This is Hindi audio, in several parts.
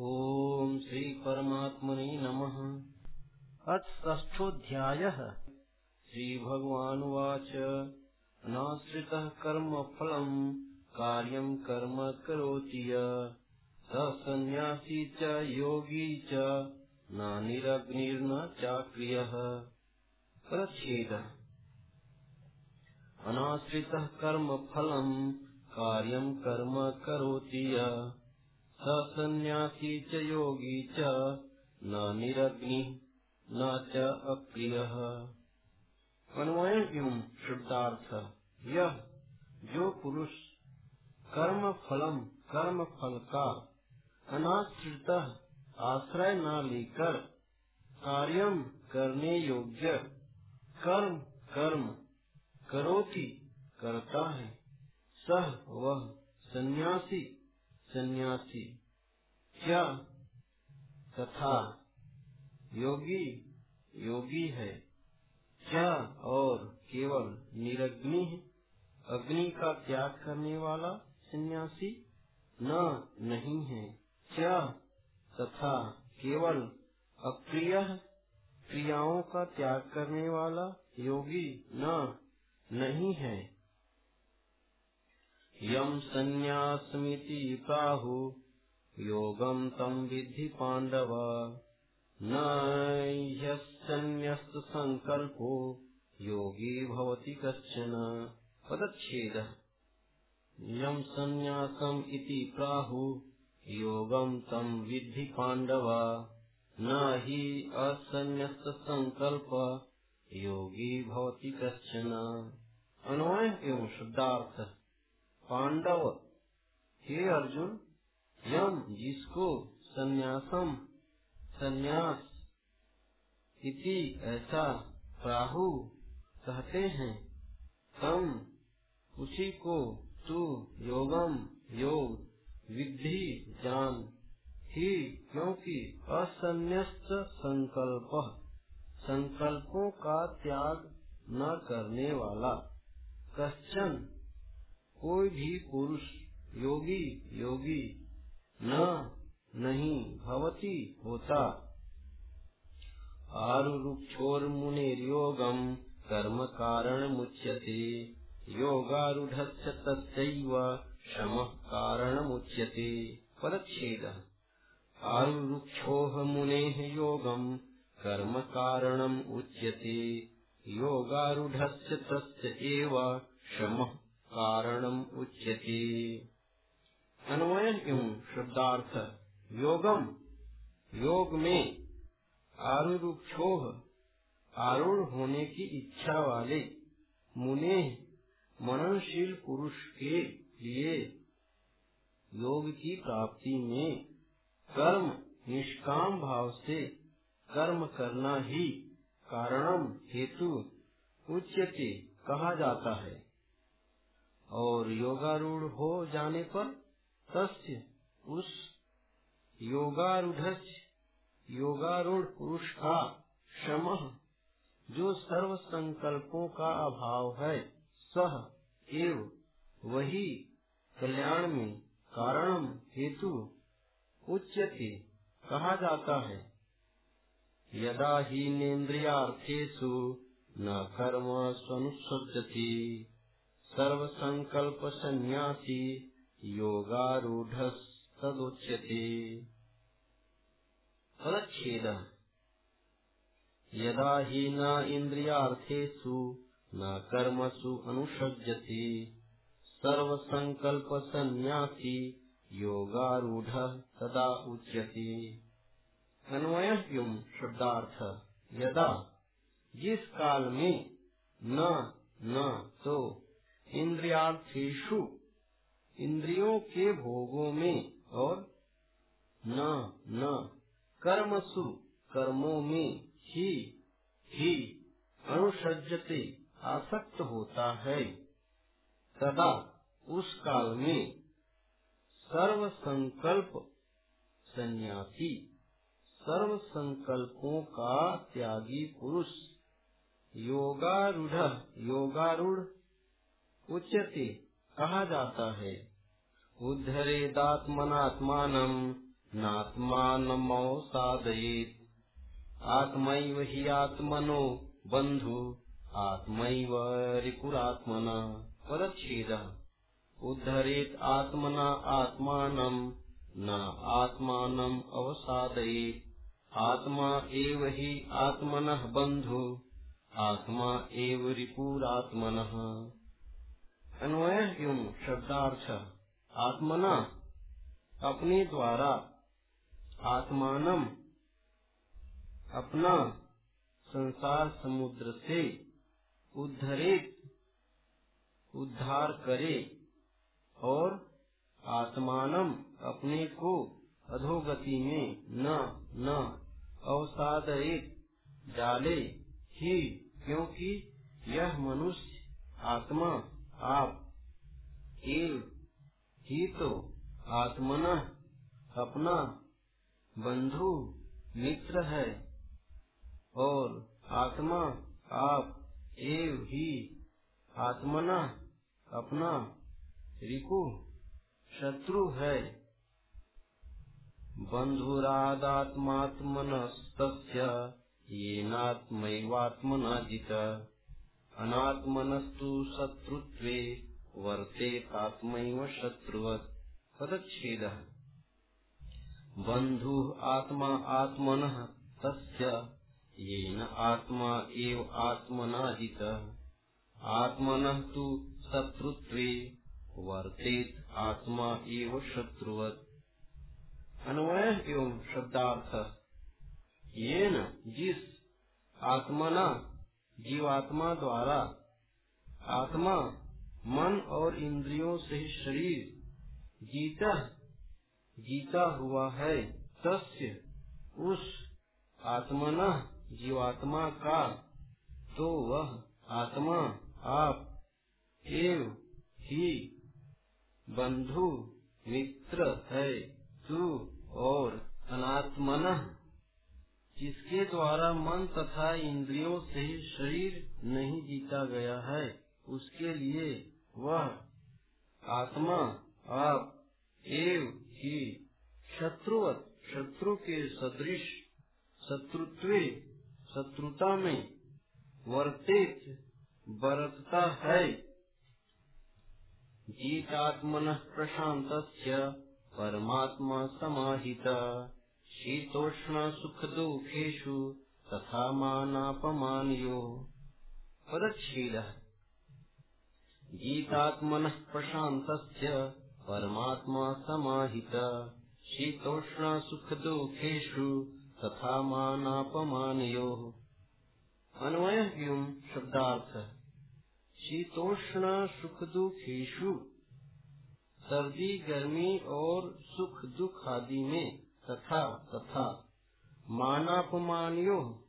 ॐ श्रीपरमात्मने नमः। अथ षष्ठोऽध्यायः। श्रीभगवानुवाच। नाश्रितः कर्मफलम् कार्यम् कर्म करोति य। स सन्न्यासी च योगी च न निरग्निर्न चाक्रियः। परच्छेदः। अनाश्रितः कर्मफलम् कार्यम् कर्म करोति य। स सन्न्यासी च योगी च, न निरग्नि, न च अप्रियः। एवं शुद्धार्थ यह जो पुरुष कर्म फलम कर्म फल का अनाश्रित आश्रय न लेकर कार्यम करने योग्य कर्म कर्म करोति, करता है। सह वह सन्यासी सन्यासी। क्या? तथा। योगी? योगी है। क्या? और केवल निरग्नि अग्नि का त्याग करने वाला सन्यासी? न, नहीं है। क्या? तथा। केवल अप्रिय क्रियाओं का त्याग करने वाला योगी? न, नहीं है। यम संन्यासमिति प्राहु योगम तम विधि पांडव न ह्यस्त संकल्पो योगी भवति कश्चन। पदच्छेद। यम संन्यासम इति प्राहु योगम तम विधि पांडव न ही असन्यस्त संकल्प योगी भवति कश्चन। अन्वय एवं शुद्धार्थ। पांडव, हे अर्जुन, यम जिसको संन्यासम, संन्यास इति ऐसा प्राहु कहते हैं, तम उसी को तू योगम योग विधि जान। ही क्योंकि असन्यस्त संकल्प, संकल्पों का त्याग न करने वाला। कश्चन कोई भी पुरुष योगी योगी न, नहीं भवती होता। आरुक्षोर मुनेर्योगम कर्म कारण मुच्यते। योगारूढ़ तस्व शम कारण मुच्यते। परच्छेद आरुक्षोह मुने योगम कर्म कारणम उच्यते योगारूढ़ कारणम उच्यते। अन्वय एवं शब्दार्थ, योगम। योग में आरुक्षोह आरूढ़ होने की इच्छा वाले मुने मननशील पुरुष के लिए योग की प्राप्ति में कर्म, निष्काम भाव से कर्म करना ही कारणम, हेतु उच्यते कहा जाता है। और योगारूढ़ हो जाने पर तस्य उस योगारूढ़ योगारूढ़ पुरुष का शम जो सर्व संकल्पों का अभाव है, सह एव वही कल्याण में कारण हेतु उच्यते कहा जाता है। यदा ही नेन्द्रियार्थेषु न कर्म स्वनुसज्जति सर्व संकल्प संन्यासी योगारूढ़ तदुच्यते यदा ही न इंद्रियार्थेषु न कर्मसु अनुसज्जति सर्व संकल्प संन्यासी योगारूढ़ तदा उच्यते। अन्वय शब्दार्थ, यदा, जिस काल में न न तो इंद्रियार्थेशु इंद्रियों के भोगों में और न न, कर्मसु, कर्मों में ही ही अनुसजते आसक्त होता है। तदा उस काल में सर्व संकल्प सन्यासी सर्व संकल्पों का त्यागी पुरुष, योगारूढ़ योगारूढ़ उच्यते, कहा जाता है। उद्धरेदात्मनात्मान नात्मानमवसादयेत् आत्मैव हि आत्मनो बन्धु, आत्मैव रिपुरात्मन परच्छेदः। उद्धरेत् आत्मना आत्मानम् न आत्मानम् अवसादयेत्। आत्मा एव हि आत्मनः बन्धु, आत्मा एव रिपुरात्मनः। अन्वय एवं शब्दार्थ आत्मना। अपने द्वारा। आत्मानम। अपना। संसार समुद्र से। उद्धरित। उद्धार करे। और आत्मानम अपने को अधोगति में न न अवसादित डाले ही, क्योंकि यह मनुष्य आत्मा आप एव ही तो आत्मना, अपना बंधु, मित्र है और आत्मा आप एव ही आत्मना, अपना रिपु शत्रु है। बन्धुरादात्मात्मनस्तस्य येनात्मैवात्मना जित अनात्मनस्तु शत्रुत्वे वर्तेतात्मैव शत्रुवत्। पदच्छेदः बन्धुः आत्मा आत्मनः, तस्य येन आत्मा एव आत्मना जितः आत्मनः तु शत्रुत्वे, वर्तेत आत्मा एव शत्रुवत्। अन्वय एवं शब्दार्थ। ये न जिस आत्मना जीवात्मा द्वारा आत्मा, मन और इंद्रियों से शरीर जीता जीता हुआ है। तस्य, उस आत्मना, जीवात्मा का तो वह आत्मा, आप, एव, ही, बंधु, मित्र है, तू और अनात्मन। जिसके द्वारा मन तथा इंद्रियों से शरीर नहीं जीता गया है, उसके लिए वह आत्मा, आप, एव, ही, शत्रुवत, शत्रु के सदृश, शत्रुत्व, शत्रुता में वर्तित, बरतता है। जीतात्मन प्रशांत परमात्मा समाहित। शीतोष्ण सुख दुखेशु तथा मानापमानयो। पदच्छेदः गीतात्मनः प्रशान्तस्य परमात्मा समाहित। दुखेशु तथा मानापमानयोः। अन्वय शब्दार्थ। शीतोष्ण सुख दुखेशु सर्दी, गर्मी और सुख दुख आदि में तथा तथा। मानापमानियो,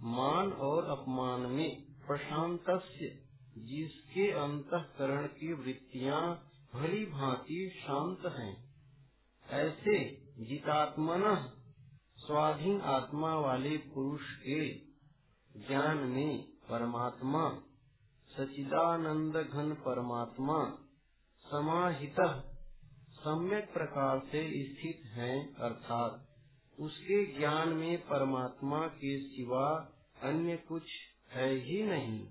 मान और अपमान में प्रशांत जिसके अंतकरण की वृत्तियाँ भली भांति शांत हैं। ऐसे जितात्मन, स्वाधीन आत्मा वाले पुरुष के ज्ञान में परमात्मा सचिदानंद घन परमात्मा, समाहित सम्यक प्रकार से स्थित है, अर्थात उसके ज्ञान में परमात्मा के सिवा अन्य कुछ है ही नहीं।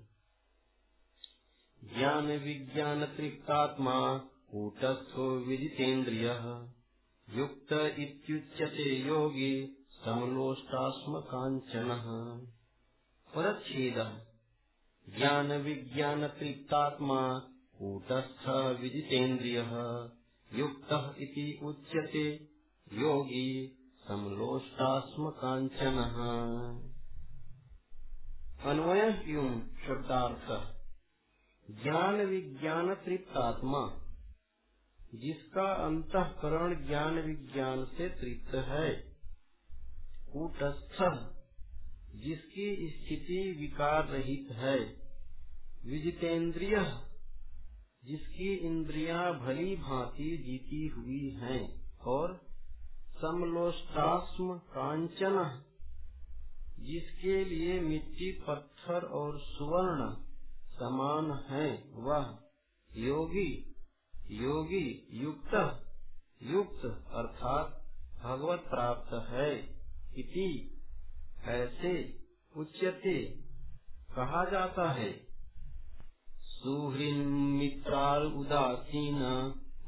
ज्ञान विज्ञान तृप्तात्मा कूटस्थो विदितेन्द्रिय युक्त इत्युच्यते योगी समलोष्टास्म कांचन परच्छेद। ज्ञान विज्ञान तृप्तात्मा कूटस्थ विदितेन्द्रियः युक्तः इति उच्यते। योगी समलोष्टास्म काञ्चनः अन्वय शब्दार्थ। ज्ञान विज्ञान तृप्त आत्मा जिसका अंतकरण ज्ञान विज्ञान से तृप्त है। कूटस्थ। जिसकी स्थिति विकार रहित है। विजितेन्द्रिय। जिसकी इंद्रियाँ भली भांति जीती हुई हैं और समलोष्टास्म कांचन, जिसके लिए मिट्टी, पत्थर और सुवर्ण समान है, वह योगी योगी युक्त युक्त अर्थात भगवत प्राप्त है इति ऐसे उच्यते कहा जाता है। सुहृन मित्रार उदासीन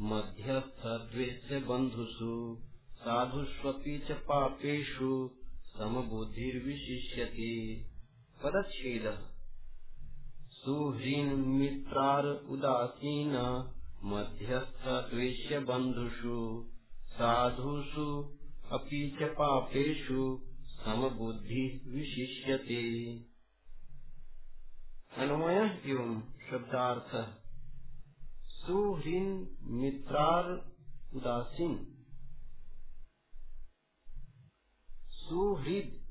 मध्यस्थ द्वेष बंधुषु साधुष्वपि च पापेषु समबुद्धिर्विशिष्यते। पदच्छेद। सुहृन मित्रार उदासीन मध्यस्थ द्वेष बंधुषु साधुषु अपि च पापेषु समबुद्धि विशिष्यते अन्वय एवं शब्दार्थ। सुहृन मित्रार उदासीन। सुहृद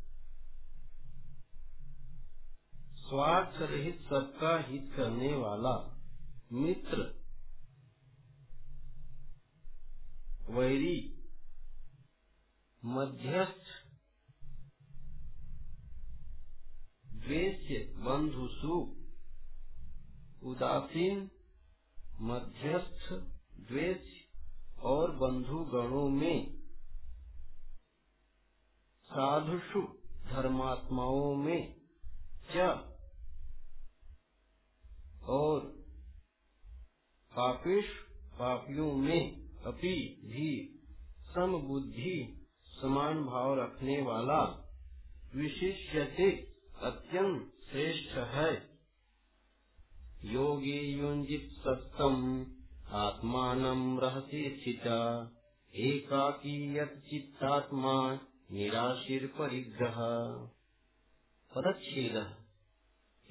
स्वार्थ रहित सबका हित करने वाला मित्र। वैरी मध्यस्थ द्वेष्य बंधुसु उदासीन, मध्यस्थ, द्वेष और बंधु गणों में साधुषु धर्मात्माओं में च और पापेश पापियों में अपि भी सम बुद्धि समान भाव रखने वाला विशिष्यते अत्यंत श्रेष्ठ है। योगी युंजित सत्तम। आत्मान रहसी स्थित। एकाकी चित्तात्मा निराशीर परिग्रह। पदच्छेद।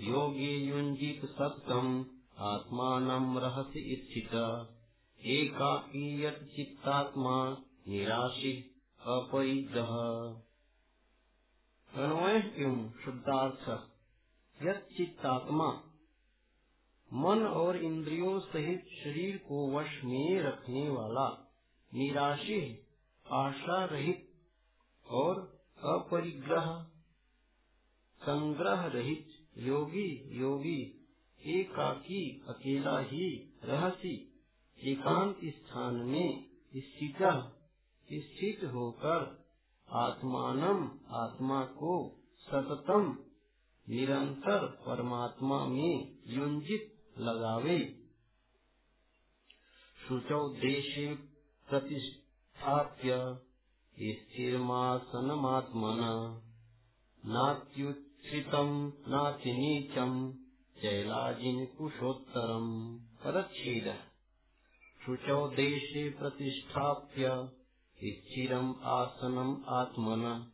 योगी युंजित सत्तम। आत्मान रहसी स्थित। एकाकी चित्तात्मा निराशी अपरिग्रह। अन्वय एवं शुद्धार्थ। चित्तात्मा मन और इंद्रियों सहित शरीर को वश में रखने वाला निराशी, आशा रहित और अपरिग्रह, संग्रह रहित योगी योगी, एकाकी, अकेला ही रहसी, एकांत स्थान में स्थित स्थित होकर आत्मानम, आत्मा को सततम, निरंतर परमात्मा में युंजित लगावे। शुचौ देशे प्रतिष्ठाप्य स्थिरमासनमात्मन। नात्युच्छ्रितम् नातिनीचम् जैलाजिन कुशोत्तरम् पदच्छेदः शुचौ देशे प्रतिष्ठाप्य स्थिरम आसनम आत्मन।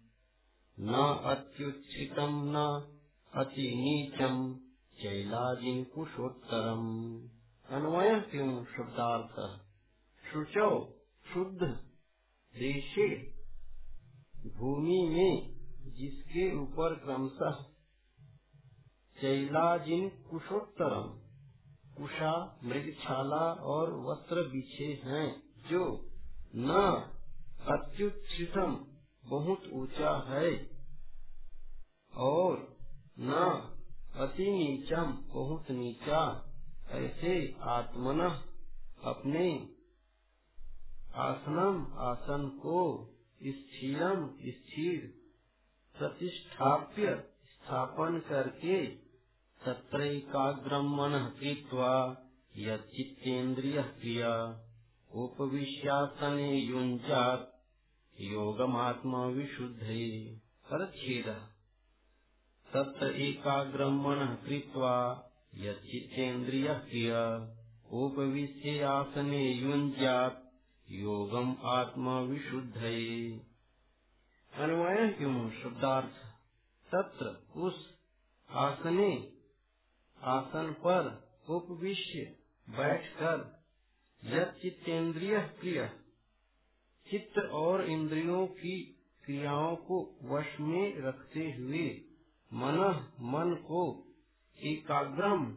न अत्युच्छ्रितम न अति चैलाजिन कुशोत्तरम अन्वय क्यों शब्दार्थ? शुचौ, शुद्ध, देशे भूमि में जिसके ऊपर क्रमशः चैलाजिन कुशोत्तरम कुशा, मृगछाला और वस्त्र बिछे हैं, जो न अत्युच्छ्रितम, बहुत ऊँचा है, और न अति नीचम बहुत नीचा ऐसे आत्मन अपने आसनम, आसन को स्थिरम, स्थिर प्रतिष्ठाप्य, स्थापन करके तत्रैकाग्रम मन कृत्वा यितेन्द्रिय क्रिया। उपविश्यासने युञ्जात् योगमात्मा विशुद्धे परच्छेदः। तत्र एकाग्रं कृत्वा यच्चित्तेन्द्रियः क्रिय उपविश्य आसने युञ्जात् योगम आत्मा विशुद्धये अन्वय क्यों शब्दार्थ। तत्र उस आसने, आसन पर उपविश्य बैठकर चित्तेन्द्रिय क्रिया। चित्त और इंद्रियों की क्रियाओं को वश में रखते हुए मन मन को एकाग्रम,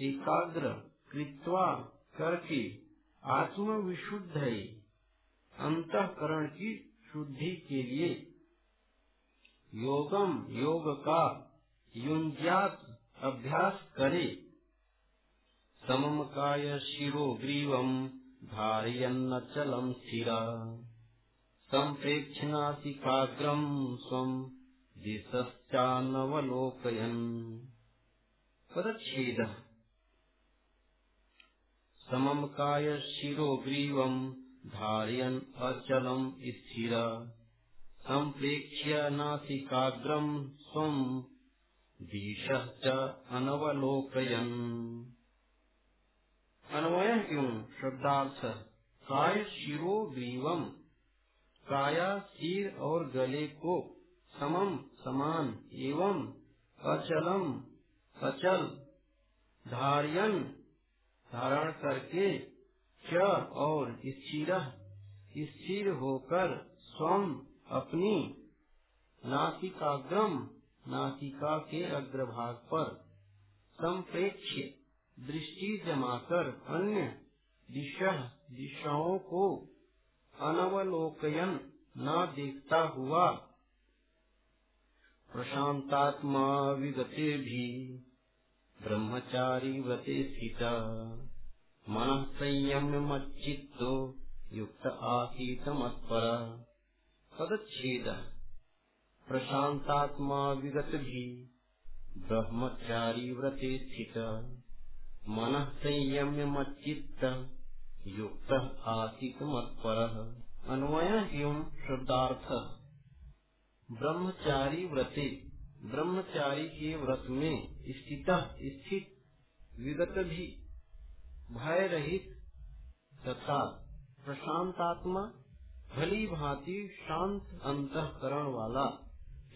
एकाग्र कृत्वा करके आत्म विशुद्ध अंतकरण की शुद्धि के लिए। योगम योग का युंजात अभ्यास करे। समम काय शिरो ग्रीवम धारयन्नचलम स्थिरा। सम्प्रेक्षनासिकाग्रम् स्वम् दिशश्चानवलोकयन् पदच्छेदः। समम् कायशिरोग्रीवम् धारयन् अचलम् स्थिर। सम्प्रेक्ष्य नासिकाग्रम् स्वम् दिशः च अनवलोकयन्। अन्वय क्यों शब्दार्थ। काय शिरो ग्रीवम काया, सिर और गले को समम समान, एवं अचलम अचल धारियन, धारण करके च और स्थिर स्थिर होकर स्वम अपनी नासिकाग्रम, नासिका के अग्रभाग पर संप्रेक्ष दृष्टि जमाकर अन्य दिशा, दिशाओं को अनवलोकयन न देखता हुआ प्रशांतात्मा विगते भी ब्रह्मचारी व्रते स्थित। मन संयम्य मच्चित्तो युक्त आसीत मत्पर। पदच्छेद प्रशांतात्मा विगत भी ब्रह्मचारी व्रते स्थित। मन संयम्य मच्चित्त युक्त आसित मत्पर। अन्वय एवं शब्दार्थ। ब्रह्मचारी व्रते। ब्रह्मचारी के व्रत में स्थित स्थित विगत भी भय रहित तथा प्रशांतात्मा, भली भांति शांत अंतकरण वाला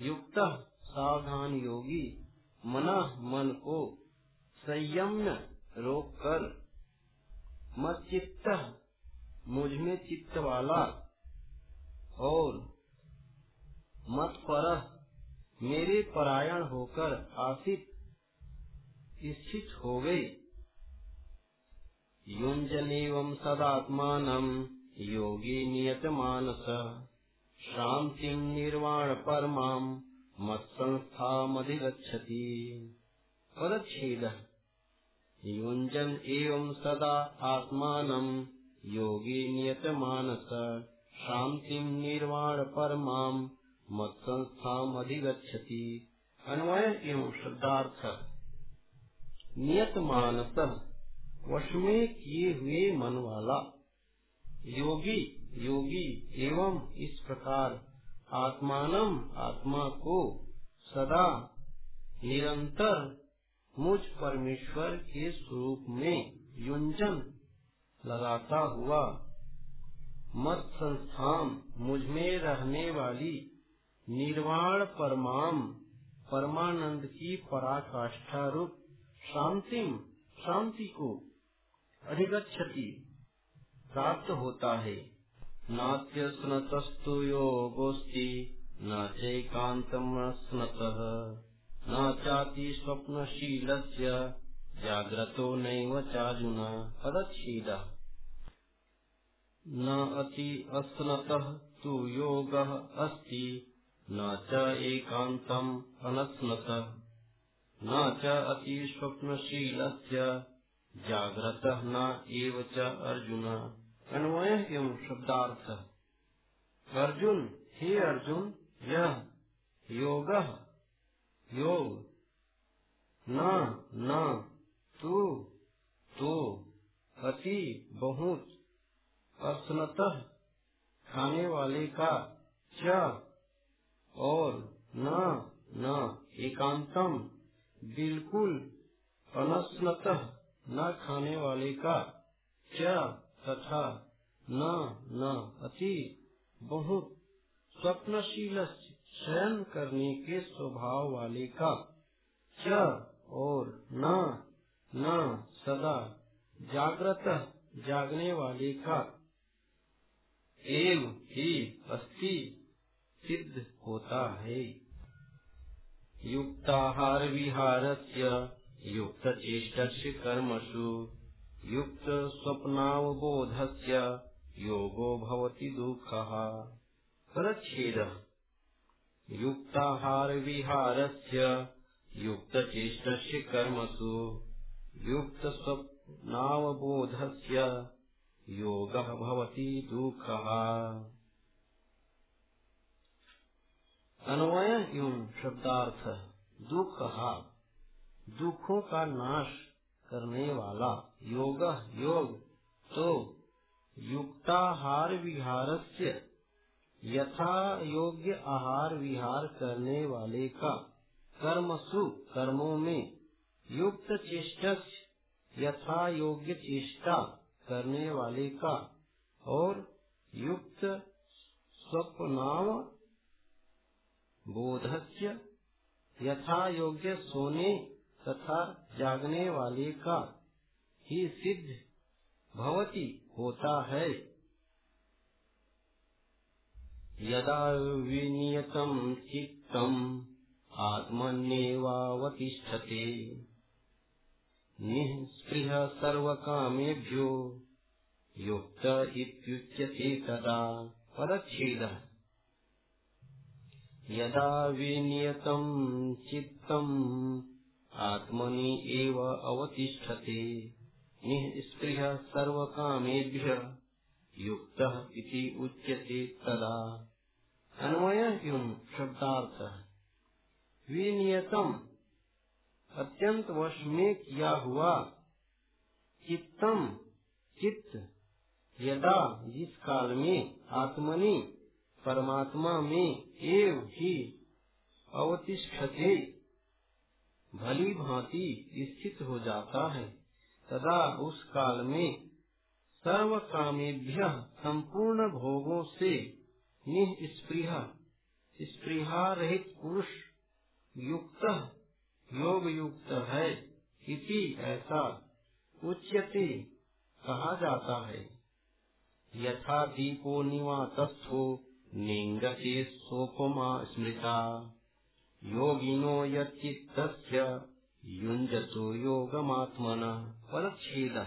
युक्त सावधान योगी मना मन को संयम्य रोक कर मत चित्त मुझमें चित्त वाला और मत पर। मेरे परायण होकर आसित स्थित हो गए। युंजनेवं सदात्मान योगी नियत मानस शांति निर्वाण परमा मत संस्था मधिगछति पदछेद युंजन एवं सदा आत्मान योगी नियत मानस शांति निर्वाण परमा मत संस्था अधिगछति अन्वय एवं शब्दार्थ। नियत मानस वश में किए हुए मन वाला योगी योगी एवं इस प्रकार आत्मान आत्मा को सदा निरंतर मुझ परमेश्वर के स्वरूप में युंजन लगाता हुआ मत संस्थान मुझमें रहने वाली निर्वाण परमाम, परमानंद की पराकाष्ठा रूप, शांतिम, शांति को अधिगछति प्राप्त होता है। नाट्य स्नतस्तु योगोस्ति न चैकांतम स्नत। न चाति स्वप्नशील जाग्रतो नैव चाजुना पदच्छेद। न अति अस्नतः तु योगः अस्ति न च एकान्तम् अनस्नतः न च अति स्वप्नशीलस्य। जाग्रतः न एव च अर्जुन। अन्वय एवं शब्दार्थ। अर्जुन, हे अर्जुन यह योग योग। न न, तू तो अति, बहुत, असनतः, खाने वाले का, च। और न न, एकांतम, बिल्कुल अनस्नत न खाने वाले का च तथा न न, अति बहुत स्वप्नशील शयन करने के स्वभाव वाले का च और न न, सदा जागृत जागने वाले का एव ही अस्थि सिद्ध होता है। युक्ताहार विहार से युक्त चेष्ट कर्मसु, युक्त स्वप्नावबोध से योगो भवति दुःखः। परच्छेद। युक्ताहार से युक्त चेष्ट कर्मसु, युक्त स्वप्नावबोध से योग भवति दुःखः। अन्वय एवं शब्दार्थ, दुख हा, दुखों का नाश करने वाला योग योग तो युक्ताहार विहार से यथा योग्य आहार विहार करने वाले का कर्म सु, कर्मों में युक्त चेष्ट यथा योग्य चेष्टा करने वाले का, और युक्त स्वप्नाव बोधस्य यथा योग्य सोने तथा जागने वाले का ही सिद्ध भवती होता है। यदा विनियतम चित्तम आत्मन्येवावतिष्ठते। निःस्पृह सर्वकामेभ्यो युक्त इत्युच्यते तदा पदच्छेदः यदा विनियतं चित्तम्, आत्मनि एव अवतिष्ठते। निःस्पृह सर्वकामेभ्य युक्तः इति उच्यते तदा। अन्वय एवं शब्दार्थ। विनियतम। अत्यंत वश में किया हुआ। चित्तम। चित्त। यदा, जिस काल में आत्मनि परमात्मा में एव ही अवतिष्ठते, भली भांति स्थित हो जाता है। तदा उस काल में सर्व कामेभ्य संपूर्ण भोगों से निस्पृह, स्पृहा रहित पुरुष युक्त योग युक्त है इति ऐसा उच्यते कहा जाता है। यथा दीपो निवातस्थो निंगते सोपमा स्मृता। योगिनो यच्चित्तस्य, युञ्जतो योगमात्मनः परच्छेदः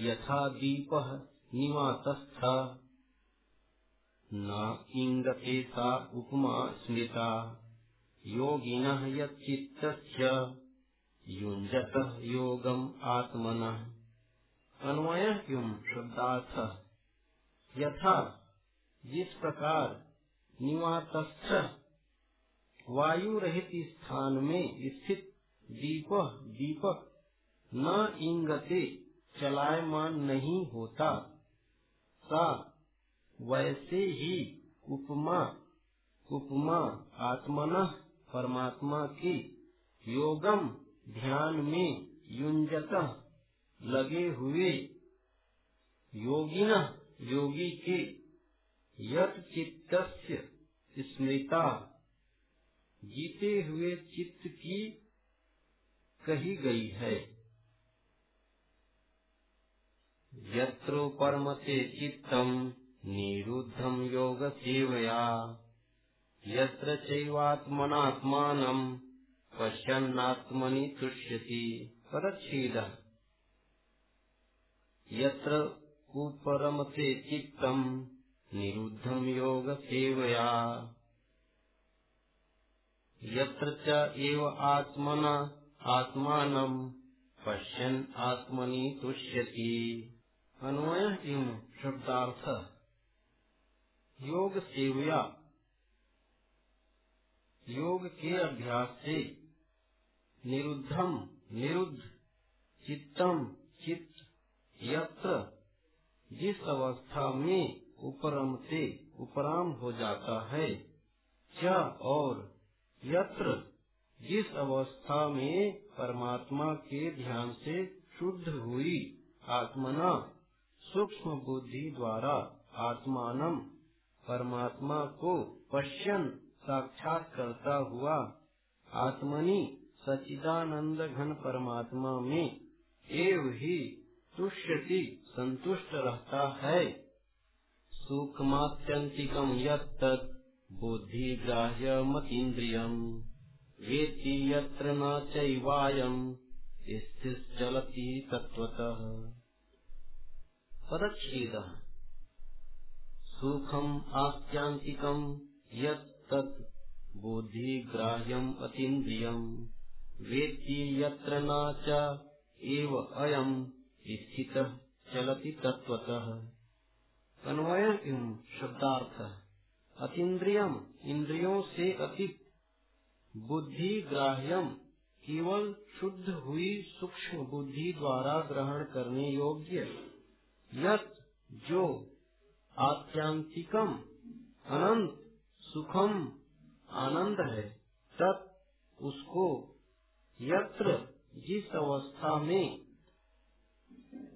यथा दीपः निवातस्थ, न इङ्गते सा उपमा स्मृता। योगिनः यच्चित्तस्य, युञ्जतः योगम् आत्मनः। अन्वय किम शब्दार्थ। यथा जिस प्रकार निवातस्थ वायु रहित स्थान में स्थित दीप दीपक न इंगते चलायमान नहीं होता, सा वैसे ही उपमा उपमा आत्मन परमात्मा की योगम ध्यान में युंजत लगे हुए योगिन योगी के यत चित्त स्मृता। जीते हुए चित्त की कही गई है। यत्रोपरमते चित्तम् निरुद्धम् योगसेवया यत्र चैवात्मनात्मानम् पश्यन्नात्मनि तुष्यति परच्छेदः। यत्र उपरमते चित्तम् निरुद्धम् योगसेवया। यत्र च एव आत्मना आत्मानम् पश्यन् आत्मनि तुष्यति। अन्वय एवं शब्दार्थ। योग सेवया योग के अभ्यास से निरुद्धम निरुद्ध चित्तम चित्त, यत्र, जिस अवस्था में उपरम से उपराम हो जाता है। च और यत्र, जिस अवस्था में परमात्मा के ध्यान से शुद्ध हुई आत्मना, सूक्ष्म बुद्धि द्वारा आत्मान परमात्मा को पश्यन साक्षात करता हुआ आत्मनि सचिदानंद घन परमात्मा में एव ही तुष्यति संतुष्ट रहता है। सूक्ष्मात्यन्तिकम् यत्तत् बुद्धिग्राह्यमतीन्द्रियम् वेत्ति यत्र न चैवायम् स्थिश्चलति तत्त्वतः। पदच्छेदः। सुखम् आस्त्यन्तिकम् यत् तत् बोद्धिग्राह्यमतीन्द्रियम् वेत्ति यत्र न च एव अयम् स्थितः चलति तत्त्वतः। अन्वय शब्दार्थ। अतीन्द्रियम इंद्रियों से अतीत बुद्धि ग्राह्यम केवल शुद्ध हुई सूक्ष्म बुद्धि द्वारा ग्रहण करने योग्य। यत जो आत्यांतिकम अनंत सुखम, आनंद है, तत् उसको यत्र जिस अवस्था में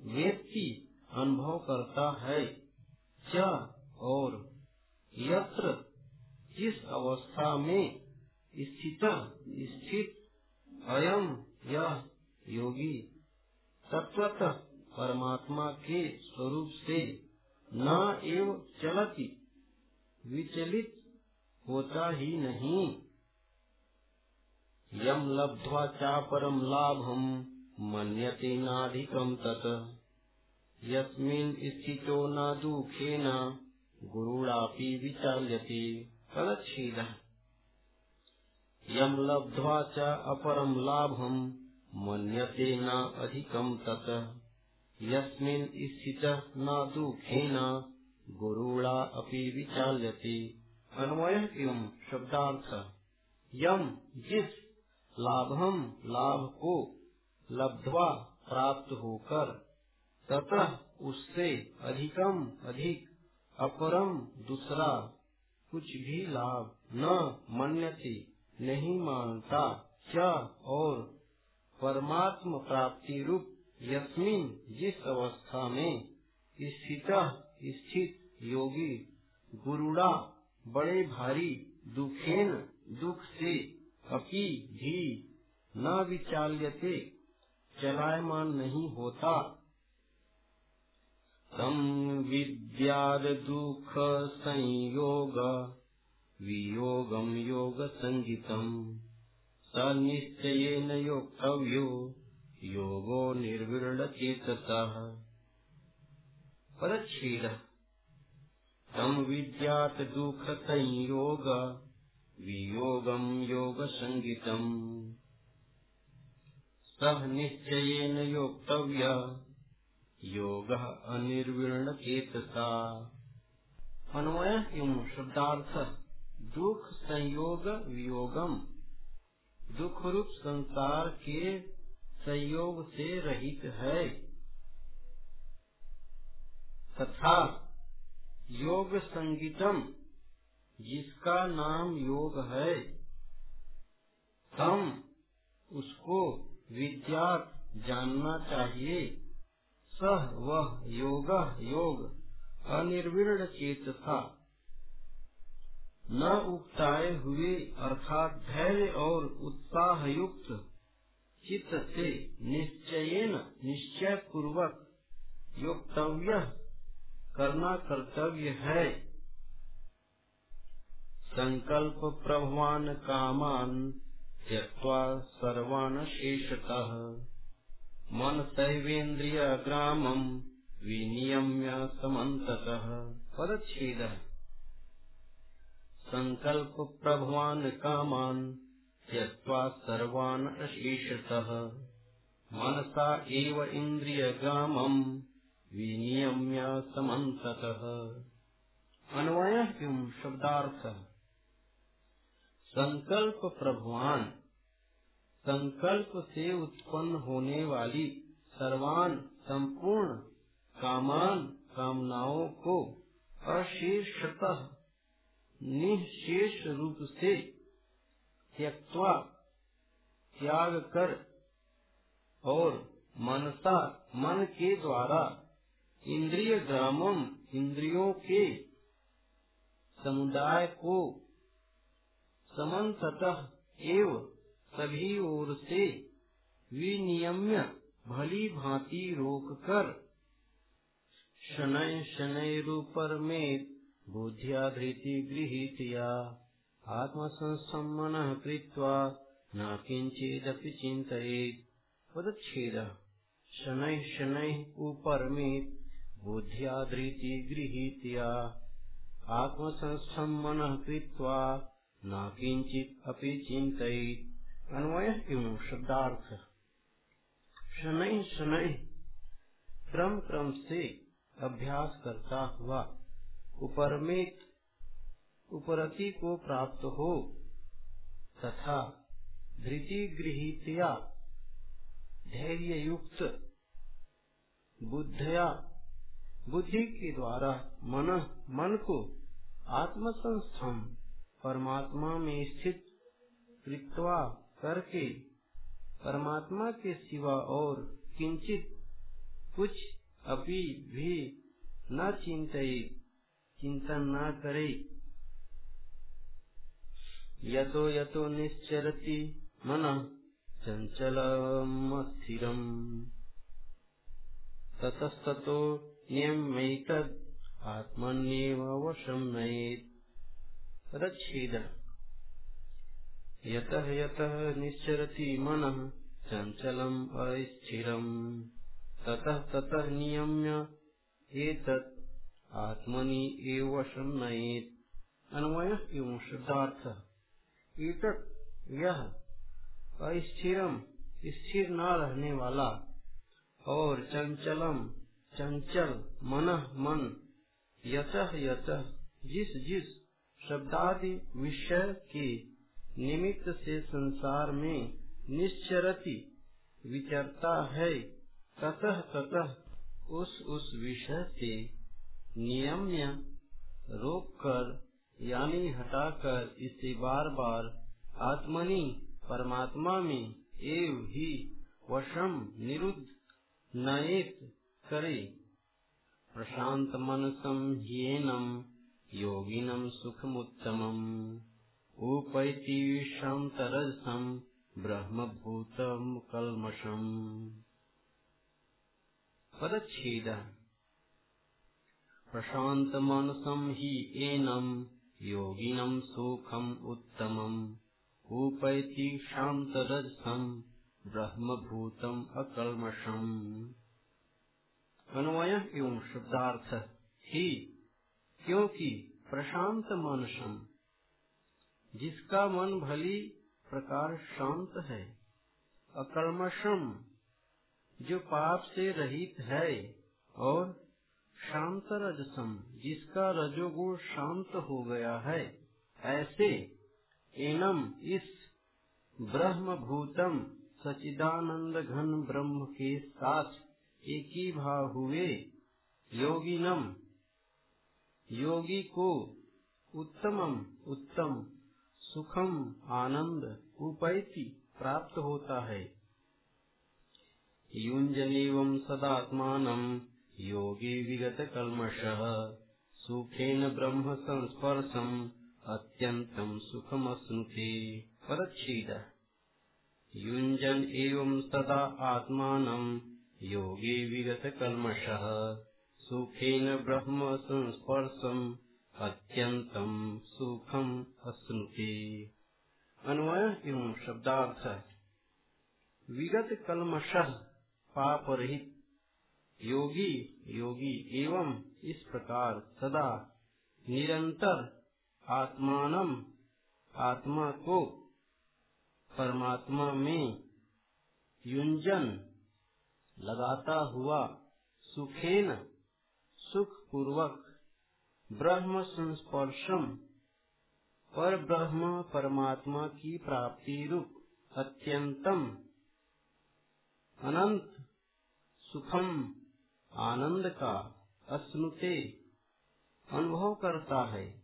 व्यक्ति अनुभव करता है च और यत्र, जिस अवस्था में स्थित स्थित अयम यह योगी तत्वतः परमात्मा के स्वरूप से न एव चलती, विचलित होता ही नहीं। यम लब्ध्वा चा परम लाभम मन्यते नाधिकम तत। यस्मिन् स्थितो न दुखेन गुरुणापि विचाल्यते फलच्छेदः यम लब्ध्वा च अपरम लाभम मन्यते न अधिकम तत। यस्मिन् स्थितः न दुखेन गुरुणा अपि विचाल्यते। अन्वय एवं शब्दार्थ। यम जिस लाभम लाभ को लब्धवा प्राप्त होकर तथा उससे अधिकम, अधिक, अपरम, दूसरा कुछ भी लाभ न मन्यते, नहीं मानता। क्या? और परमात्म प्राप्ति रूप यस्मिन जिस अवस्था में स्थित स्थित योगी गुरुड़ा बड़े भारी दुखेन, दुख से अपी भी न विचाल्यते, चलायमान नहीं होता। दुःख संयोग वियोगं योगसङ्गितम् स निश्चयेन योक्तव्यो योगो निर्विर्लकेततः परक्षिरः तं विद्यात् दुःखसंयोग वियोगं योगसङ्गितम् सः निश्चयेन योक्तव्य योग अनिर्वीर्ण चेतसा अन्वय एवं शब्दार्थ, दुख संयोग वियोगम। दुख रूप संसार के संयोग से रहित है। तथा योग संगीतम, जिसका नाम योग है। हम उसको विद्या जानना चाहिए। सह वह योग योग अनिर्विण चेत था न उगताए हुए अर्थात धैर्य और उत्साह युक्त चित्त से निश्चयन निश्चय पूर्वक योक्तव्य करना कर्तव्य है। संकल्प प्रभवान कामान त्यक्त्वा सर्वान् शेषतः। मनसैवेन्द्रिय ग्रामम् विनियम्य समन्ततः। पदच्छेदः। सङ्कल्प प्रभवान् कामान् त्यक्त्वा सर्वान् अशेषतः। मनसा एव इन्द्रियग्रामम् विनियम्य समन्ततः। अन्वयः किं? शब्दार्थः। संकल्प प्रभुवान संकल्प से उत्पन्न होने वाली सर्वान संपूर्ण कामान कामनाओं को अशेषतः निशेष रूप से त्यक्वा त्याग कर और मनसा, मन के द्वारा इंद्रिय ग्रामम, इंद्रियों के समुदाय को समन्ततः एव सभी ओर से विनियम्य भली भांति रोक कर शनय शनय रूपर में बुद्धिया धृति गृहित या आत्मसंसम्मन कृत्वा न किंचिदपि चिंतित पदच्छेद। शनय शनय ऊपर में बुद्धिया धृति गृहित या आत्मसंसम्मन कृत्वा न किंचित अपि चिंतित अन्वय एवं शब्दार्थ शनै शनै क्रम क्रम से अभ्यास करता हुआ उपरमित उपरति को प्राप्त हो तथा धृति गृहितिया धैर्य युक्त बुद्धया बुद्धि के द्वारा मन मन को आत्मसंस्थम परमात्मा में स्थित करके परमात्मा के सिवा और किंचित कुछ अभी भी न चिंतित चिंतन न करे। यतो यतो निश्चरति मन चञ्चलमस्थिरम् ततस्ततो नियम्यैतद्, आत्मन्येव वशं नयेत्। यतः यतः निश्चरति मनः चञ्चलम् अस्थिरम्। ततः ततः नियम्य आत्मनि एव वशं नयेत् अन्वयः एवं शब्दार्थः एतत् यह अस्थिरम, स्थिर न रहने वाला और चंचलम चंचल मन मन, यत यत जिस जिस शब्दादि विषय के निमित्त से संसार में निश्चरति विचरता है। ततः ततः उस उस विषय से नियम्य रोक कर यानी हटाकर, इसे बार बार आत्मनि परमात्मा में एव ही वशम निरुद्ध नयेत करे। प्रशांत मनसम ह्येनम योगिनम सुखमुत्तमम। उपैति शांतरसम ब्रह्मभूतम कलमशम पदच्छेद। प्रशांत मनसम ही एनम योगिनम सुखम उत्तमम। उपैति शांतरजसम ब्रह्मभूतम अकलमशम अन्वय एवं शब्दार्थ ही, क्योंकि प्रशांत मनसम जिसका मन भली प्रकार शांत है अकलमशम जो पाप से रहित है, और शांत रजसम, जिसका रजोगुण शांत हो गया है, ऐसे एनम इस ब्रह्म भूतम सचिदानंद घन ब्रह्म के साथ एक ही भाव हुए योगिनम, योगी को उत्तमम, उत्तम सुखम आनंद उपैति प्राप्त होता है। युंजनेवं सदात्मान योगी विगत कलमश सुखेन ब्रह्म संस्पर्शम अत्यन्तं सुखमश्नुते। परच्छेद युञ्जन् एवं सदा आत्मानं योगे विगतकल्मषः सुखेन ब्रह्म संस्पर्शम् अत्यन्तं सुखम् अश्नुते अन्वय एवं शब्दार्थ। विगत कलमश पाप रहित योगी योगी एवं इस प्रकार सदा निरंतर आत्मान, आत्मा को परमात्मा में युंजन लगाता हुआ सुखेन सुख पूर्वक ब्रह्म संस्पर्शम पर ब्रह्म परमात्मा की प्राप्ति रूप अत्यंतम। अनंत सुखम आनंद का अस्नुते अनुभव करता है।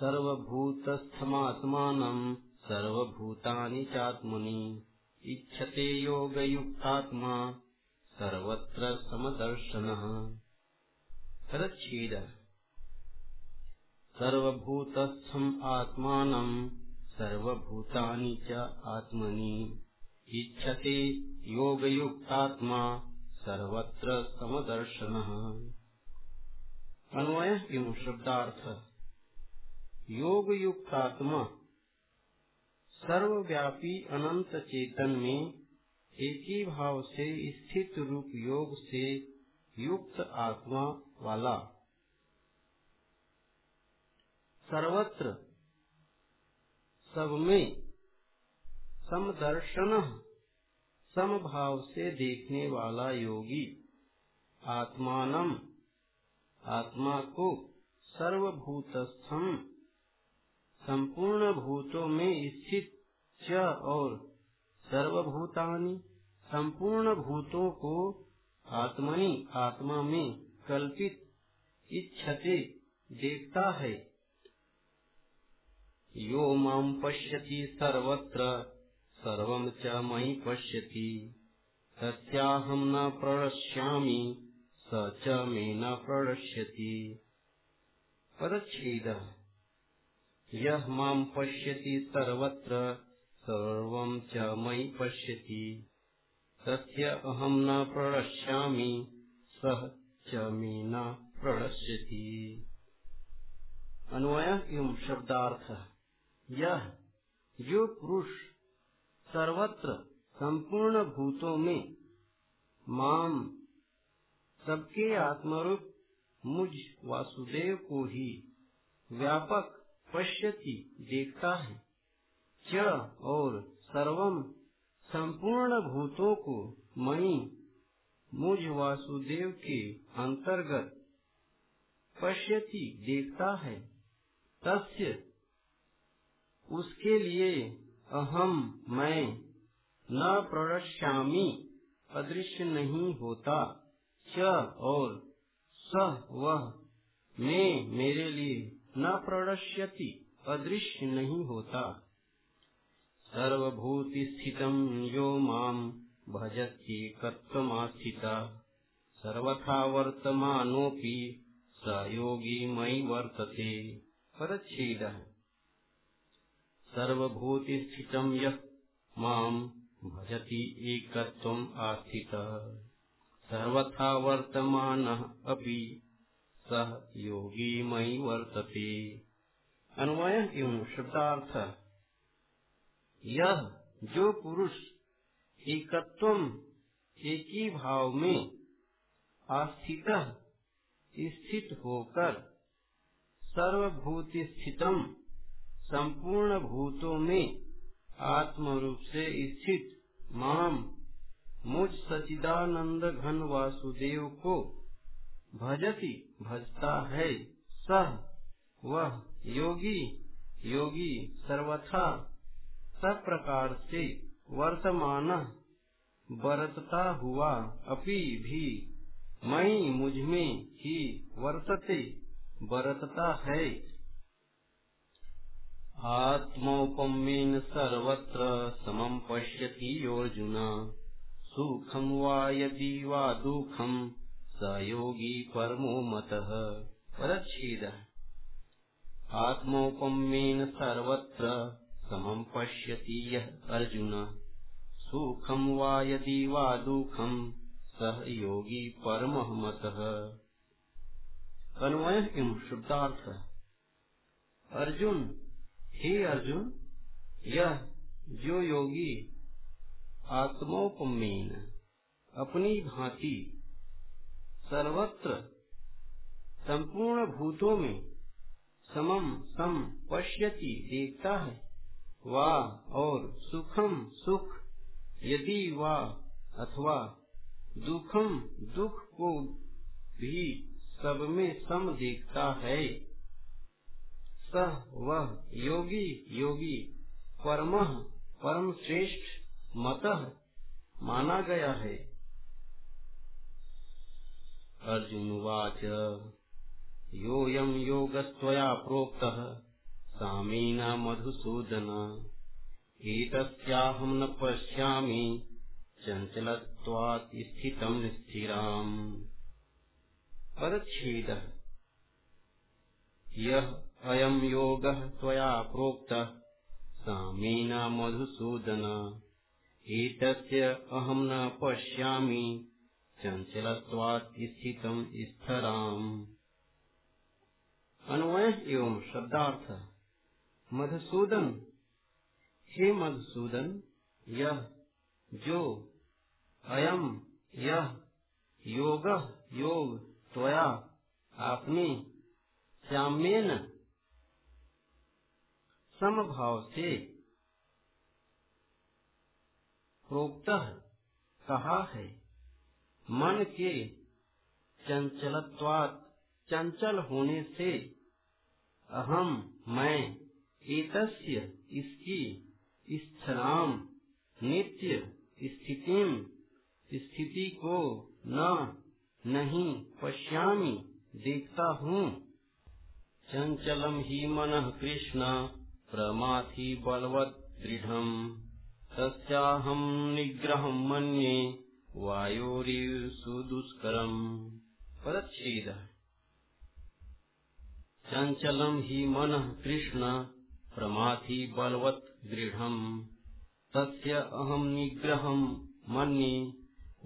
सर्वभूतस्थमात्मानं सर्वभूतानि चात्मनि इच्छते योगयुक्तात्मा सर्वत्र समदर्शनः। रच्छेद सर्वभूतस्थम् आत्मानं सर्वभूतानि च आत्मनि। इच्छते योगयुक्तात्मा, सर्वत्र समदर्शनः। अन्वय एवं शब्दार्थ। योग युक्त आत्मा सर्वव्यापी अनंत चेतन में एक ही भाव से स्थित रूप योग से युक्त आत्मा वाला। सर्वत्र सब में समदर्शन समभाव से देखने वाला योगी। आत्मान आत्मा को सर्वभूतस्थम संपूर्ण भूतों में स्थित च और सर्वभूतानि, संपूर्ण भूतों को आत्मनि, आत्मा में कल्पित इच्छते देखता है। यो माम पश्यति सर्वत्र, सर्वं च मयि पश्यति। तस्याहं न प्रणश्यामि स च मे न प्रणश्यति परच्छेदः, यः माँ पश्यति सर्वत्र, सर्वं च मयि पश्यति। तस्य अहं न प्रणश्यामि सः च मे प्रणश्यति अन्वय एवं शब्दार्थ। यह जो पुरुष सर्वत्र संपूर्ण भूतों में माम सबके आत्मरूप मुझ वासुदेव को ही व्यापक पश्यति देखता है, च और सर्वम संपूर्ण भूतों को मई मुझ वासुदेव के अंतर्गत पश्यति, देखता है। तस्य, उसके लिए अहम मैं न प्रणश्यामी, अदृश्य नहीं होता। च और स वह मैं मेरे लिए न प्रणश्यति, अदृश्य नहीं होता। सर्वभूति स्थितम यो माम भजती सर्वथा वर्तमानोपि स योगी मयि वर्तते। परच्छेद। सर्वभूति स्थितम यः माम भजति एकत्वम् आस्थितः। सर्वथा वर्तमानः अपि सह योगी मयि वर्तते। अन्वय एवं शब्दार्थ। यह जो पुरुष एक ही भाव में आस्थित स्थित होकर सर्वभूत स्थितम संपूर्ण भूतों में आत्म रूप से स्थित माम मुझ सचिदानंद घन वासुदेव को भजती भजता है सह वह योगी योगी सर्वथा सब प्रकार से वर्तमान बरतता हुआ अपि भी मई मुझमें ही वर्तते, बरतता है। आत्मौपम्येन सर्वत्र समं पश्यति योऽर्जुन सुखं वा यदि वा दुःखं, स योगी परमो मतः। परच्छेदः आत्मौपम्येन सर्वत्र समं पश्यति यः अर्जुन। सुखं वा यदि वा दुःखं सः योगी परमः मतः अन्वय शुद्धार्थ। अर्जुन, हे अर्जुन, यह जो योगी आत्मोपमेन, अपनी भांति सर्वत्र संपूर्ण भूतों में समम सम पश्यति, देखता है, वा और सुखम सुख यदि वा अथवा दुखम दुख को भी सब में सम देखता है, सह वह योगी योगी परम परम श्रेष्ठ मत माना गया है। अर्जुन वाच योऽयं योगस्त्वया प्रोक्तः, सामेन मधुसूदन। एतस्याहं न पश्यामि चञ्चलत्वात् स्थितं स्थिराम् परच्छेदः। यः अयं योगः त्वया प्रोक्तः सामेन मधुसूदन। एतस्य अहं न पश्यामि चञ्चलत्वात् स्थितं स्थराम् अन्वय एवं शब्दार्थ। मधुसूदन हे मधुसूदन, यह जो अयम, यह योग योग, त्वया आपने साम्यन समभाव से प्रोक्त कहा है। मन के चंचलत्वात चंचल होने से अहम मैं एतस्य इसकी स्थिराम नित्य स्थितिम स्थिति को न, नहीं पश्यामी, देखता हूँ। चंचलम ही मन कृष्ण, प्रमाथि बलवत दृढ़ तस्हम निग्रह मन्ये, वायोरिव सुदुष्करम। पदच्छेद। चंचलम ही मन कृष्ण, प्रमाथि बलवत दृढ़ तस्य निग्रह मन्ये,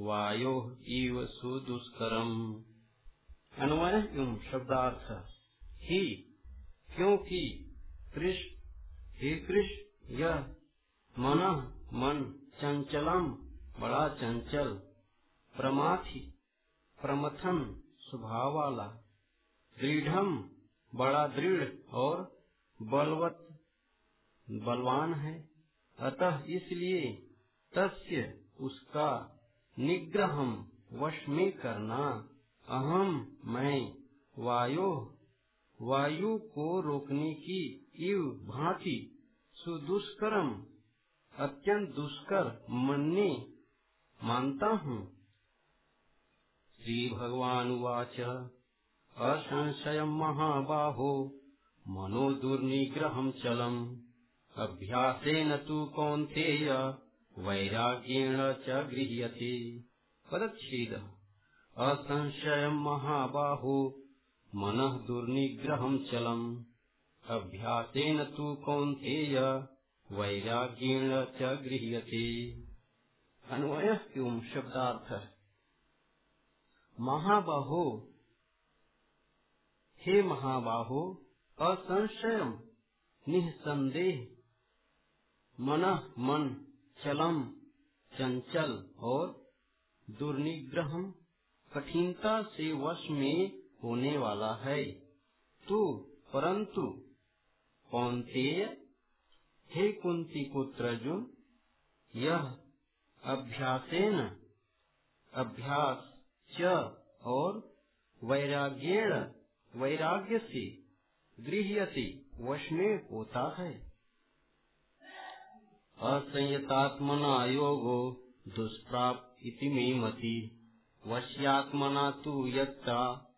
वायो इव सुदुष्करम। अन्वय एवं शब्दार्थ। ही, क्योंकि कृष्ण हे कृष्ण यह मन मन चंचलम बड़ा चंचल प्रमाथि, प्रमथन स्वभाव वाला दृढ़ बड़ा दृढ़ और बलवत बलवान है। अतः इसलिए तस्य उसका निग्रह वश में करना। अहम मैं वायु वायु को रोकने की इव भांति सुदुष्करम अत्यंत दुष्कर मनने मानता हूँ। श्री भगवान वाच असंशय महाबाहो, मनो दुर्निग्रह चलम। अभ्यासेन तु कौन्तेय वैराग्येण च गृह्यते। पदच्छेद। असंशय महाबाहो, मन दुर्निग्रह चलम। अभ्यासेन तु कौन्तेय वैराग्येण च गृह्यते। अन्वय शब्दार्थ? महाबाहो, हे महाबाहो, असंशय निसंदेह मन मन, चलम, चंचल और दुर्निग्रह कठिनता से वश में होने वाला है। तू, परंतु कौनतेय हे कुंती पुत्र अर्जुन, यह अभ्यासेन, अभ्यास च और वैराग्येण, वैराग्य से गृह्यति, वश में होता है। असंयतात्मना योगो दुष्प्राप इति मे मति। वश्यात्मना तु यत्ता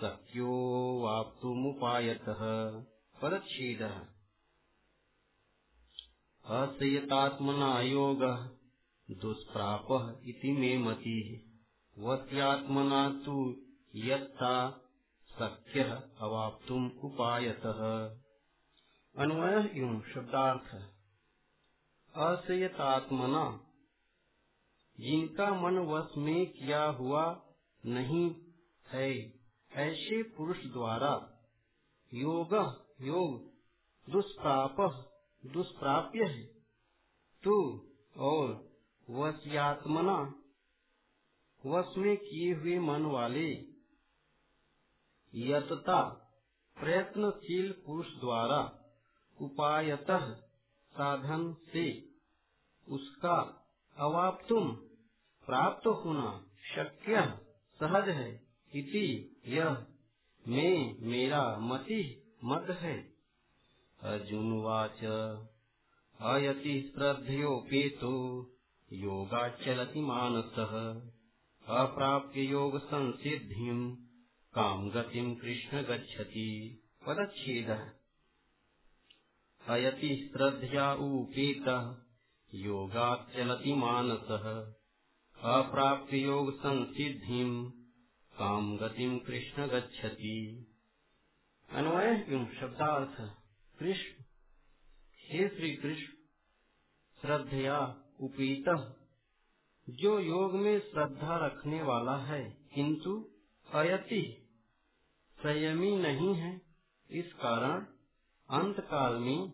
शक्यो वाप्तुमुपायतः। परच्छेदः। असंयतात्मना योगः दुष्प्रापः इति मे मतिः। वस्यात्मना तु यत्ता शक्यः अवाप्तुम् उपायतः अन्वयः एवं शब्दार्थः। असयतात्मना। जिनका मन वश में किया हुआ नहीं है, ऐसे पुरुष द्वारा योग योग, दुष्प्राप दुष्प्राप्य है। तू और वश्यात्मना, वश में किए हुए मन वाले यतता प्रयत्नशील पुरुष द्वारा उपायतः साधन से उसका अवाप्तुम, प्राप्त होना शक्य सहज है इति यह में मेरा मति मत है। अर्जुन वाच, अयति श्रद्धयोपेतो, योगाचलति मानसः, अप्राप्य योग संसिद्धि, काम गतिम कृष्ण गच्छति, पदच्छेदः। अयति श्रद्धया उपेतः योगात् चलति मानसः अप्राप्य योग संसिद्धि काम गतिम कृष्ण गच्छति। अन्वय एवं शब्दार्थ। कृष्ण। हे श्री कृष्ण श्रद्धया उपीत। जो योग में श्रद्धा रखने वाला है, किंतु अयति, संयमी नहीं है, इस कारण अंत काल में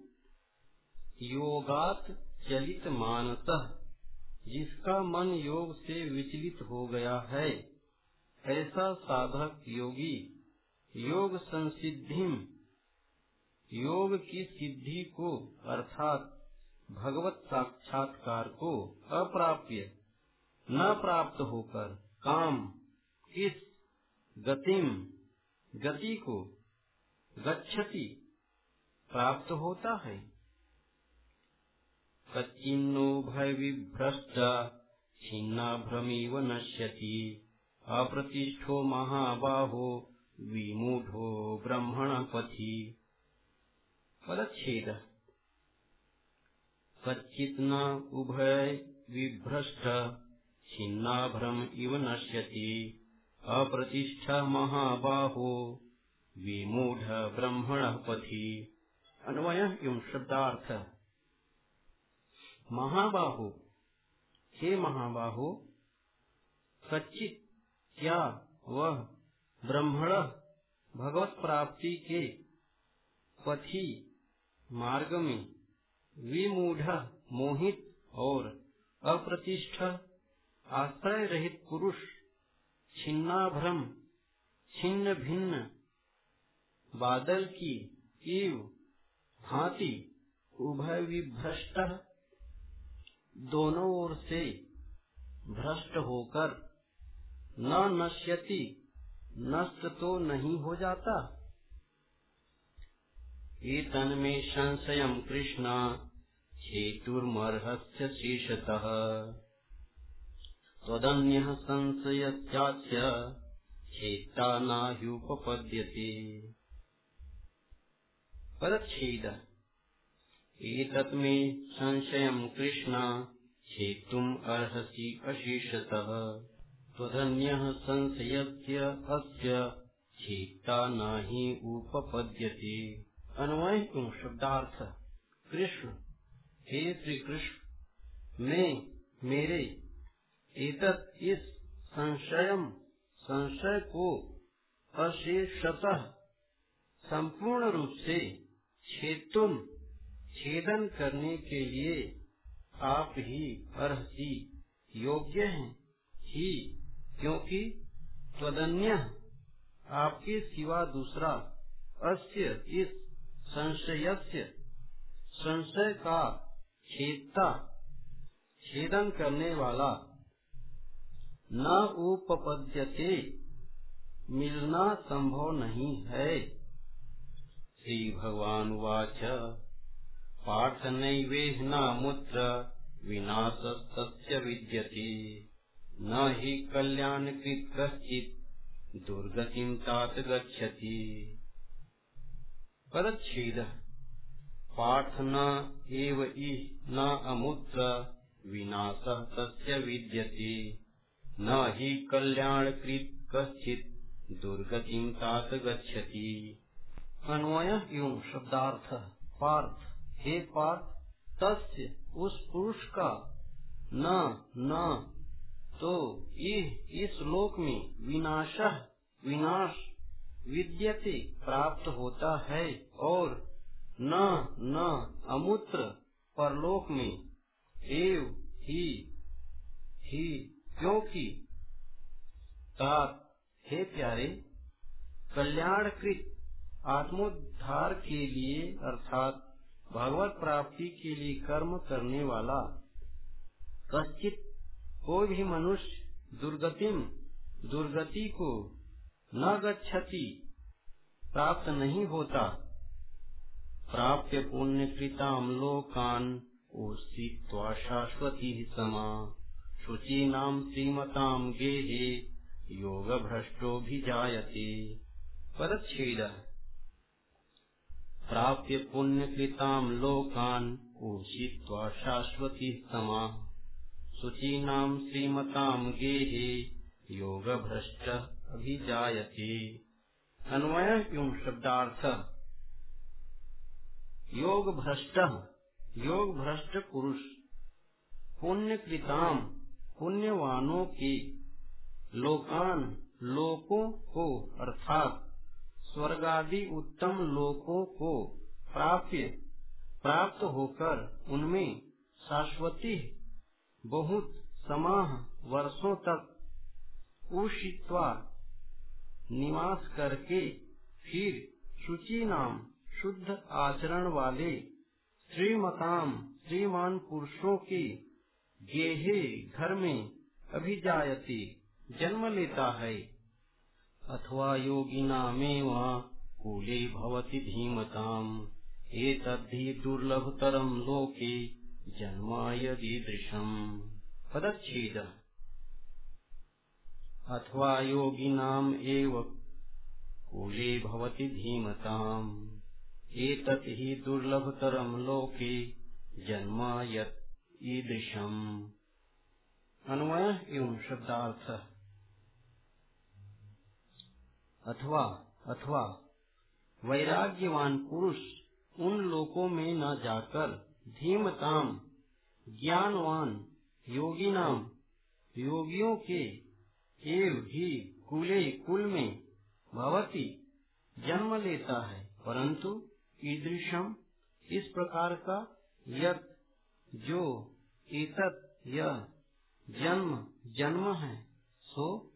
योगात चलित मानत जिसका मन योग से विचलित हो गया है, ऐसा साधक योगी, योग संसिद्धि, योग की सिद्धि को, अर्थात भगवत साक्षात्कार को, अप्राप्य, न प्राप्त होकर काम, इस गतिम गति को गच्छति, प्राप्त होता है। कच्चिन्नो भय विभ्रष्ट छिन्ना भ्रमीव नश्यति। अप्रतिष्ठो महाबाहो, विमूढ़ो ब्रह्मण पथि पदच्छेद। कच्चित् न उभय विभ्रष्ट छिन्नाभ्रम इव नश्यति। अप्रतिष्ठ महाबाहो, विमूढ़ ब्रह्मण पथि अन्वय एवं शब्दार्थ। महाबाहो। हे महाबाहो कच्चित क्या वह ब्रह्मण भगवत प्राप्ति के पथी मार्ग में विमूढ़, मोहित और अप्रतिष्ठ आश्रय रहित पुरुष, छिन्नाभ्रम, छिन्न भिन्न, बादल की इव भांति उभय विभ्रष्ट दोनों ओर से भ्रष्ट होकर न नश्यति, नष्ट तो नहीं हो जाता। एतन्मे संशयम् कृष्ण छेतुर्मर्हस्य शेषतः। त्वदन्यः संशयस्यास्य छेत्ता नाह्युपपद्यते। परच्छेद एतत् मे कृष्ण छेतुम् अर्हसि अशेषतः। त्वदन्यः संशयस्य अस्य नहि उपपद्यते। अन्वय एवं शब्दार्थ, कृष्ण, हे श्री कृष्ण मैं, मेरे, एतत इस संशयम संशय को अशेषतः संपूर्ण रूप से छेतुम छेदन करने के लिए आप ही अर्हसी योग्य हैं। ही, क्योंकि त्वदन्य आपके सिवा दूसरा अस्य इस संशयस्य संशय का छेदता, छेदन करने वाला न उपपद्यते, मिलना संभव नहीं है। श्री भगवान वाच। पार्थ नैवेहनामुत्र विनाशस्तस्य विद्यते। न हि कल्याणकृत कश्चित् दुर्गतिं तात गच्छति। पदच्छेद पाठ न एव न अमुत्र विनाश तस्य विद्यते। न हि कल्याणकृत कश्चित् दुर्गतिम तात गच्छति। अन्वय एवं शब्दार्थ पार्थ। हे पार्थ, तस्य उस पुरुष का न न तो इस लोक में विनाश विनाश, विद्यते प्राप्त होता है और न न, अमूत्र परलोक में एव ही ही, क्योंकि हे प्यारे, कल्याणकृत आत्मोद्धार के लिए अर्थात भगवत प्राप्ति के लिए कर्म करने वाला, कश्चित कोई भी मनुष्य दुर्गतिम, दुर्गति को न गच्छति, प्राप्त नहीं होता। प्राप्त पुण्य कृताम लोकान शाश्वती समा। शुचि नाम श्रीमताम गेहे योग भ्रष्टो भी जायते परच्छेद प्राप्य पुण्य कृताम लोकान उषित्वा शाश्वती समा शुचि नाम श्रीमताम गेहे योग भ्रष्ट अभिजायते। अन्वय एवं शब्दार्थ? योग भ्रष्ट योग भ्रष्ट पुरुष। पुण्य कृताम पुण्यवानों के लोकान, लोकों को अर्थात स्वर्गादि उत्तम लोकों को प्राप्य, प्राप्त होकर उनमें शाश्वती बहुत समाह वर्षों तक उषित्वा निवास करके फिर शुचि नाम शुद्ध आचरण वाले श्रीमताम श्रीमान पुरुषों के गेहे घर में अभिजायते जन्म लेता है। अथवा योगिना में कूले भवती धीमताम। एतद्धि दुर्लभतरम् लोके जन्म पदच्छेद। अथवा योगिनाम् एव कुले भवति धीमताम्। एतत् हि दुर्लभतरम् लोके जन्म ईदृशम्। अन्वय एवं शब्दार्थ। अथवा अथवा, वैराग्यवान पुरुष उन लोकों में न जाकर धीमताम, ज्ञानवान योगी नाम योगियों के एव ही कुले कुल में भवती जन्म लेता है। परंतु ईदृशम इस प्रकार का यत, जो एतत यह जन्म जन्म है, सो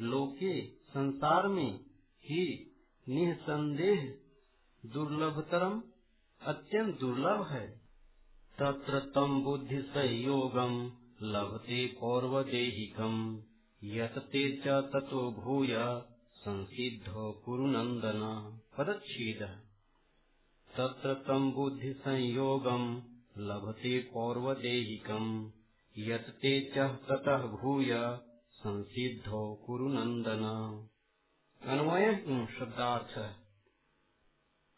लोके संसार में ही निसंदेह दुर्लभतरम अत्यंत दुर्लभ है। तत्र तम बुद्धि संयोगम लभते पौर्वदेहिकम यतते च ततो भूय संसिद्धो कुरुनंदन पदच्छेद। तत्र तम बुद्धि संयोगम लभते पौर्वदेहिकम यतते च ततः भूय संसिद्धो कुरुनंदन अन्वय शब्दार्थ?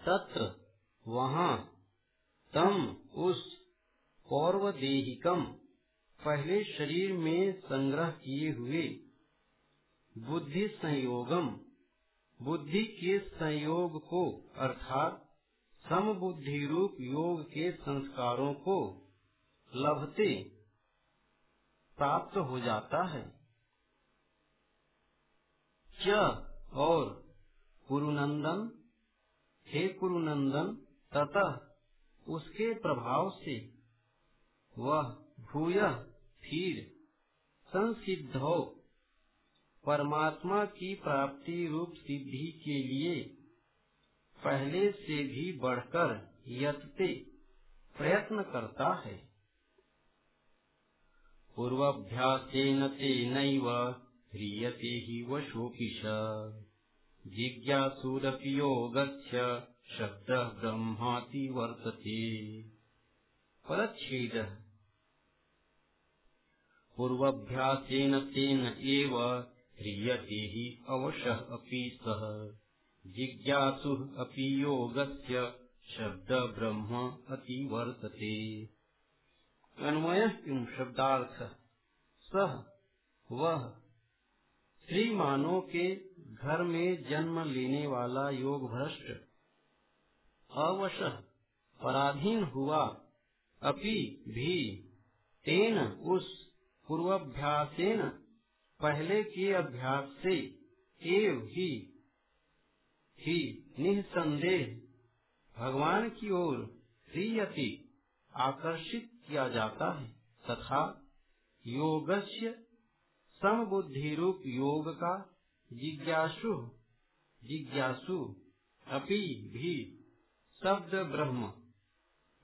तत्र वहाँ तम उस पौर्व देहिकम पहले शरीर में संग्रह किए हुए बुद्धि संयोगम, बुद्धि के संयोग को, अर्थात समबुद्धि रूप योग के संस्कारों को लभते प्राप्त हो जाता है। और कुरुनंदन, हे कुरुनंदन, ततः उसके प्रभाव से वह भूय, फिर संसिद्ध हो। परमात्मा की प्राप्ति रूप सिद्धि के लिए पहले से भी बढ़कर यत्ते प्रयत्न करता है। पूर्वाभ्यासेन तेनैव ह्रियते हि वशोऽपिश। जिज्ञासुरपि योगस्य शब्दः ब्रह्माति वर्तते। परच्छेदः पूर्वाभ्यासेन तेन एव ह्रियते हि अवशः अपि सः। जिज्ञासुः अपि योगस्य शब्द ब्रह्म अति वर्तते। अन्वय किम शब्दार्थ? सह वह श्रीमानों के घर में जन्म लेने वाला योग भ्रष्ट, अवश पराधीन हुआ, अपि भी तेन उस पूर्वाभ्यासेन, पहले के अभ्यास से एव ही ही निसंदेह भगवान की ओर आकर्षित किया जाता है, तथा योगस्य समबुद्धि रूप योग का जिज्ञासु जिज्ञासु, अपि भी शब्द ब्रह्म।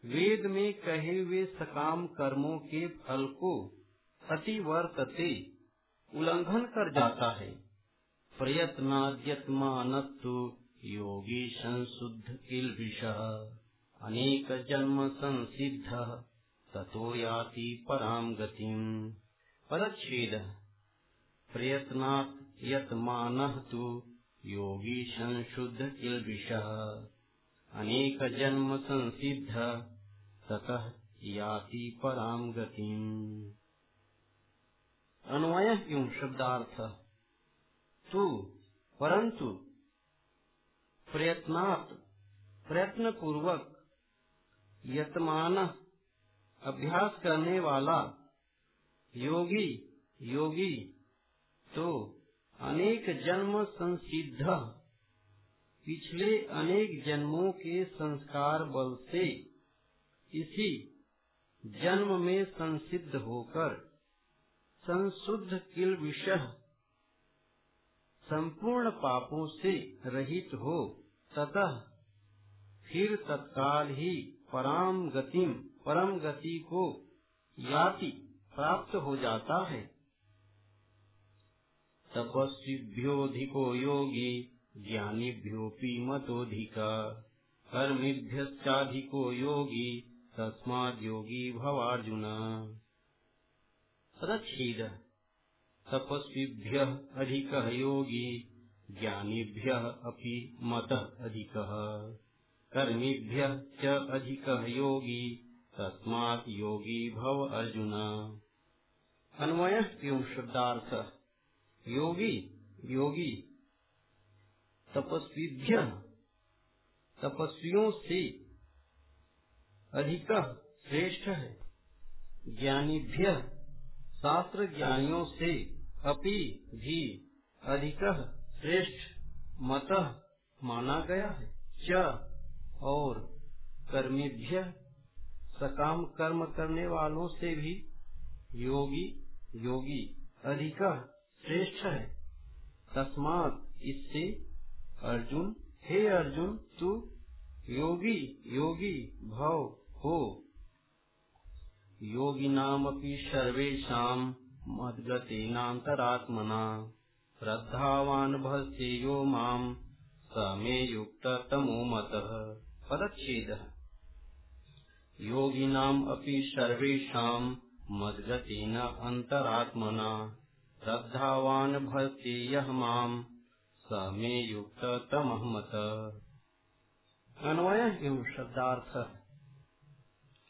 वेद में कहे हुए सकाम कर्मों के फल को अतिवर्तते, उल्लंघन कर जाता है। प्रयत्नाद्यत्मानत्तु योगी संशुद्ध किल्बिष। अनेक जन्म संसिद्ध, ततो याति पराम गतिम। परच्छेद प्रयत्नात् यत्मानः तु योगी संशुद्ध अनेक जन्म संसिद्ध, ततः याति पराम गतिम्। अन्वय क्यों शब्दार्थ? तू परंतु प्रयत्नात् प्रयत्न पूर्वक यतमान अभ्यास करने वाला योगी योगी तो अनेक जन्म संसिद्ध। पिछले अनेक जन्मों के संस्कार बल से इसी जन्म में संसिद्ध होकर संशुद्ध किल विषय संपूर्ण पापों से रहित हो, ततः फिर तत्काल ही पराम गतिम, परम गति को याति प्राप्त हो जाता है। तपस्विभ्योऽधिको योगी, ज्ञानिभ्योऽपि मतोऽधिक। कर्मिभ्यश्चाधिको योगी, तस्माद् योगी भवार्जुन। रक्षीद तपस्विभ्यः अधिकः योगी, ज्ञानीभ्यः अपि मतः अधिकः। कर्मिभ्यः च अधिकः योगी तस्मात् योगी भव अर्जुन। अन्वय एवं शब्दार्थ योगी योगी। तपस्वीभ्य, तपस्वियों से अधिक श्रेष्ठ है। ज्ञानीभ्य शास्त्र ज्ञानियों से अपि भी अधिक श्रेष्ठ मत माना गया है। च, और कर्मीभ्य, सकाम कर्म करने वालों से भी योगी योगी अधिक श्रेष्ठ है। तस्मात इससे अर्जुन, हे अर्जुन, तू योगी योगी भव हो। योगिनामपि सर्वेषाम् मद्गतेनान्तरात्मना। श्रद्धावान् भस्येयो माम् स मे युक्ततमो मतः। पदच्छेदः। योगिनाम् अपि सर्वेषाम् मद्गतेन अन्तरात्मना। श्रद्धावान् भस्येयः माम्, स मे युक्ततमः मतः अन्वय एवं शब्दार्थ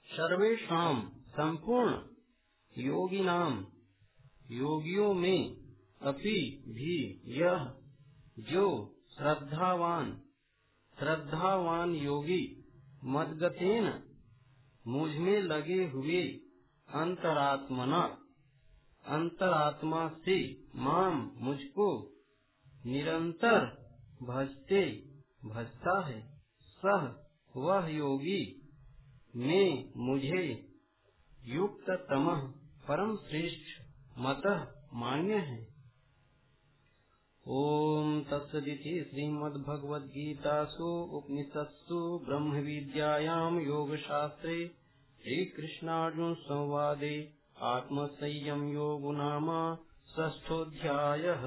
सर्वेशम संपूर्ण योगी नाम योगियों में अपि भी यह जो श्रद्धावान श्रद्धावान योगी मदगतेन मुझमें लगे हुए अंतरात्मना अंतरात्मा से माम मुझको निरंतर भजते भजता है। सह वह योगी, में मुझे युक्त तम परम श्रेष्ठ मत मान्य है। ओम तत्सदिति श्रीमद्भगवद्गीतासु उपनिषत्सु योगशास्त्रे श्रीकृष्णार्जुन संवादे आत्मसंयम योगो नाम षष्ठोऽध्यायः